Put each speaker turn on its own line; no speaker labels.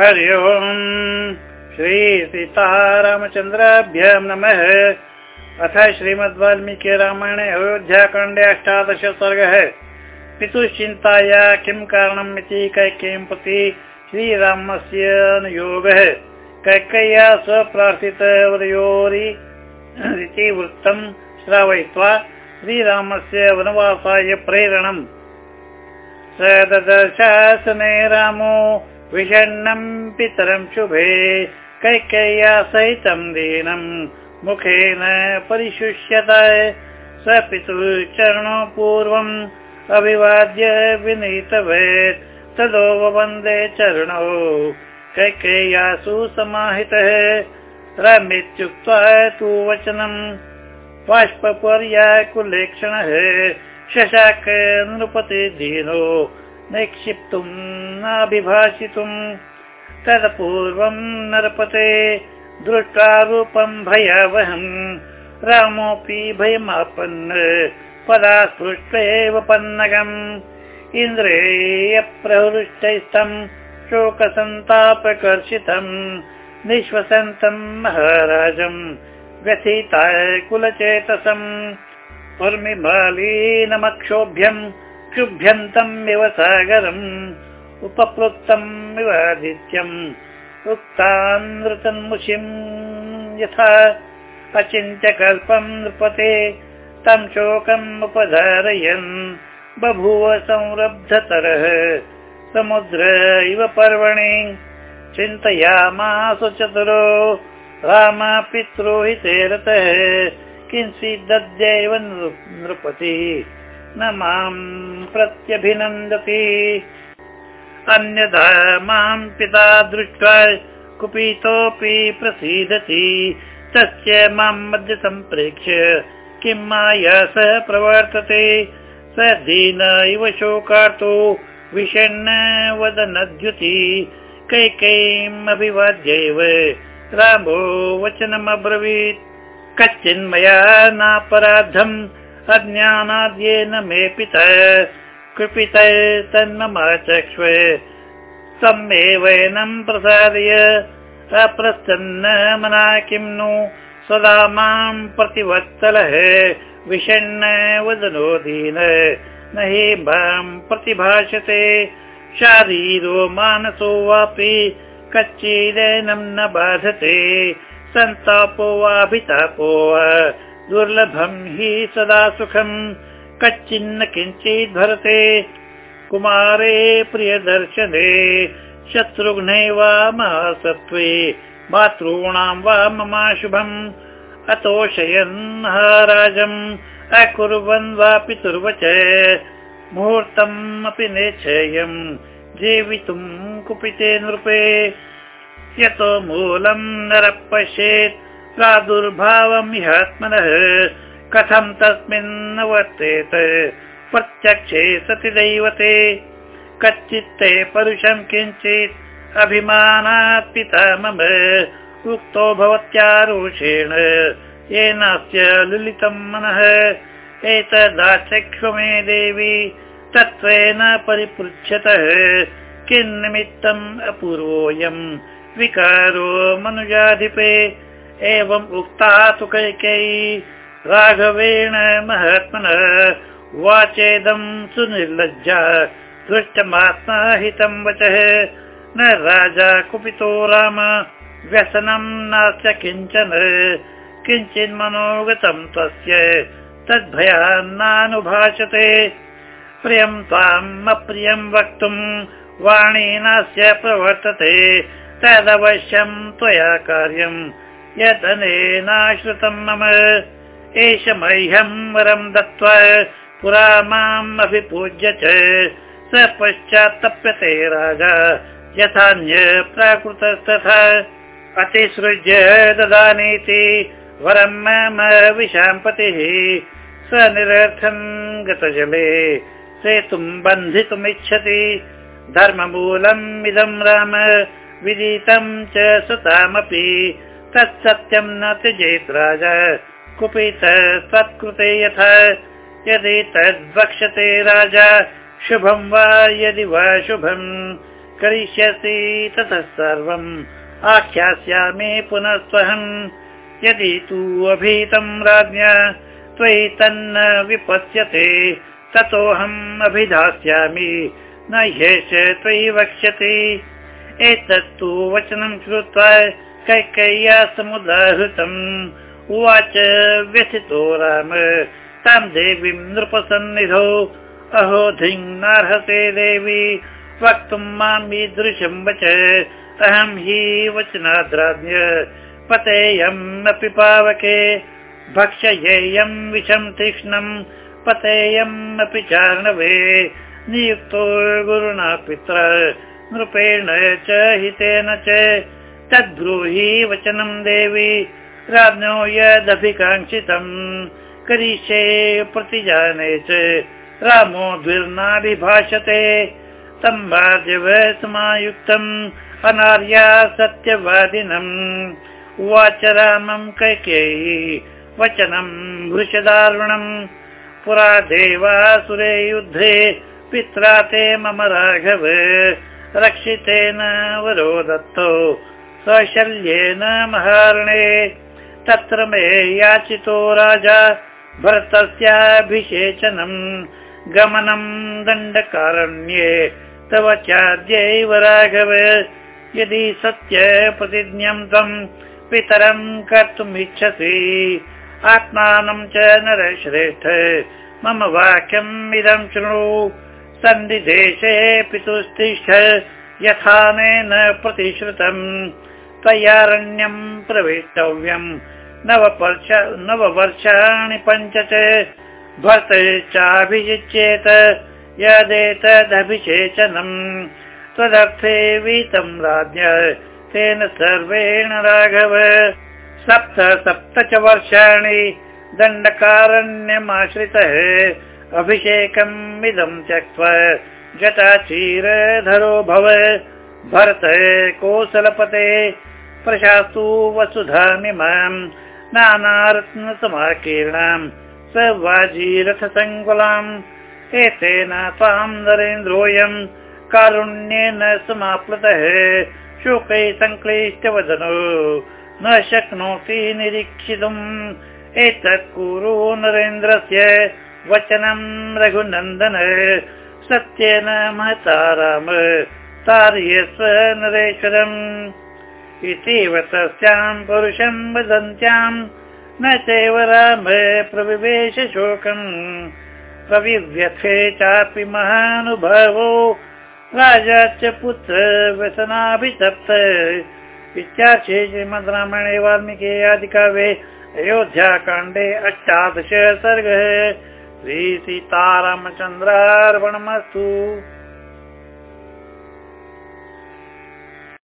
हरि ओम्। श्रीसीतारामचन्द्राभ्य नमः। अथ श्रीमद् वाल्मीकि रामायणे अयोध्याकाण्डे अष्टादश सर्गः। पितुश्चिन्ताया किं कारणम् इति कैकेयीं प्रति श्रीरामस्य अनुयोगः। कैकेय्या स्वप्रार्थितवरयोरिति वृत्तं श्रावयित्वा श्रीरामस्य वनवासाय प्रेरणम्। स ददशासने रामो विषण्णं पितरं शुभे कैकेय्या सहितं दीनं मुखेन परिशुष्यत। स पितुः चरणो पूर्वम् अभिवाद्य विनीतवेत्। तदो वन्दे चरणौ। कैकेय्यासु समाहितः रमित्युक्त्वा तु वचनम् बाष्पर्याकुलेक्षणः शशाक नृपति निक्षिप्तुम् नाभिभाषितुम् तत्पूर्वम् नरपते दृष्ट्वा रूपम् भयावहम् रामोऽपि भयमापन् पदा स्पृष्ट्वेव पन्नगम् इन्द्रेयप्रहृष्टैस्तम् शोकसन्तापकर्षितम् निःश्वसन्तम् महाराजम् व्यथिताय कुलचेतसम् उर्मिबालीनमक्षोभ्यम् क्षुभ्यन्तम् इव सागरम् उपप्लुप्तम् इवादित्यम् उक्तानृतन्मुषिम् यथा अचिन्त्यकल्पम् नृपते तं शोकम् उपधारयन्। बभूव संरब्धतरः समुद्र इव पर्वणि। चिन्तयामासु चतुरो रामपित्रोहिते रतः किञ्चिदद्यैव नृपति न माम् प्रत्यभिनन्दति। अन्यथा माम् पिता दृष्ट्वा कुपितोऽपि प्रसीदति। तस्य माम् मध्य सम्प्रेक्ष्य किं माया सः प्रवर्तते? स दीन इव शोकार्तो विषण्ण वदनद्युति। कैकैम् अभिवाद्यैव रामो वचनमब्रवीत्। कश्चिन्मया नापराधम् अज्ञानाद्येन मे पिता कृपित तन्ममाचक्ष्व सम्मेवैनं प्रसादय अप्रसन्न मना किं नु सदा मां प्रतिवत्सलः विषण्ण वदनो दीन न हि मां प्रतिभाषते। शारीरो मानसो वापि कच्चिदेनं न बाधते सन्तापो वाभितापो वा दुर्लभम् हि सदा सुखम् कच्चिन्न किञ्चित् भरते। कुमारे प्रियदर्शने शत्रुघ्ने वा महासत्त्वे मातॄणां वा ममाशुभम्। अतोषयन् राजम् अकुर्वन् वा पितुर्वच। मुहूर्तम् अपि नेच्छेयम् जीवितुम् कुपिते नृपे। यतो मूलम् नरः पश्येत् प्रादुर्भावम् ह्यात्मनः कथम् तस्मिन् वर्तेत? प्रत्यक्षे सति दैवते। कच्चित्ते परुषम् किञ्चित् अभिमानात् पिता मम। उक्तो भवत्यारोषेण येनास्य लुलितम् मनः। एतदाचक्ष्व मे देवी तत्त्वेन परिपृच्छतः। किन्निमित्तम् अपूर्वोऽयम् विकारो मनुजाधिपे एवम् उक्ता तु कैकेयी राघवेण महात्मनः वाचेदम् सुनिर्लज्जा दृष्टमात्मा हितं वचः। न राजा कुपितो राम व्यसनम् नास्य किञ्चन। किञ्चिन्मनोगतम् तस्य तद्भयान्नानुभाषते। प्रियं त्वाम् अप्रियं वक्तुम् वाणी नास्य प्रवर्तते तदवश्यम् त्वया कार्यम् यदनेनाश्रितम् मम एष मह्यम् वरम् दत्त्वा पुरा माम् अभिपूज्य च स पश्चात्तप्यते राजा। यथान्य प्राकृतस्तथा अतिसृज्य ददानीति वरम् मम विशाम्पतिः। स निरर्थम् गतजले। सेतुम् बन्धितुमिच्छति। धर्ममूलम् इदम् राम। विदितम् च सुतामपि तत्सत्यम् न त्यजेत् राजा। कुपित त्वत्कृते यथा। यदि तद्वक्ष्यते राजा शुभम् वा यदि वा शुभम् करिष्यसि ततः सर्वम् आख्यास्यामि पुनस्त्वहम् यदि तु अभीतम् राज्ञा त्वयि तन्न विपत्स्यते ततोऽहम् अभिधास्यामि। न ह्येष त्वयि वक्ष्यति। एतत्तु वचनं श्रुत्वा कैकय्या समुदाहृतम् उवाच व्यथितो राम। तां देवीं नृपसन्निधौ। अहो नार्हसे देवी वक्तुं ईदृशं वच। अहं हि वचनाद्राज्ञ। पतेयम् अपि पावके। भक्षयेयं विषं तीक्ष्णम्। पतेयम् अपि चार्णवे। नियुक्तो गुरुणा पित्र। नृपेण च हितेन च तद्ब्रूहि वचनं देवी राज्ञो यदभिकाङ्क्षितम् करिष्ये प्रतिजाने च रामो द्विर्नाभिभाषते। समायुक्तम् अनार्या सत्यवादिनम्। उवाच रामम् कैकेयी वचनम् भृशदारुणम् पुरा देवासुरे युद्धे पित्रा ते मम राघव। रक्षितेन वरो दत्तो सशल्येन महारणे। तत्र मे याचितो राजा भरतस्याभिषेचनम् गमनम् दण्डकारण्ये तव चाद्यैव राघव। यदि सत्य प्रतिज्ञम् त्वम् पितरम् कर्तुमिच्छसि। आत्मानम् च नरश्रेष्ठ। मम वाक्यम् इदम् शृणु। सन्धिदेशे पितुस्तिष्ठ यथानेन प्रतिश्रुतम् त्वयारण्यम् प्रवेष्टव्यम् नववर्षाणि पञ्च च भर्त चाभिषिच्येत यदेतदभिषेचनम् त्वदर्थे वीतम् राज्ञ तेन सर्वेण राघव। सप्त सप्त च वर्षाणि दण्डकारण्यमाश्रितः अभिषेकम् इदम् त्यक्त्वा जटाचीरधरो भव भरत कोसलपते प्रशास्तु वसुधामिमाम् नानारत्नसमाकीर्णाम् स वाजीरथसङ्कुलाम् एतेन त्वाम् नरेन्द्रोऽयम् कारुण्येन समाप्लुतः शोकै सङ्क्लिष्टवदनो न शक्नोति निरीक्षितुम् एतत् कुरु नरेन्द्रस्य वचनम् रघुनन्दन सत्येन महता राम तार्यस्व नरेश्वरम्। इतीव तस्याम् पुरुषम् वदन्त्याम् न चैव राम प्रविवेश शोकम्। प्रविव्यथे चापि महानुभावो राजा च पुत्र व्यसनाभितप्त। इत्यार्थे श्रीमद् रामायणे वाल्मीकि आदिकाव्ये अयोध्याकाण्डे अष्टादश सर्गः श्रीसीतारामचन्द्रार्पणमस्तु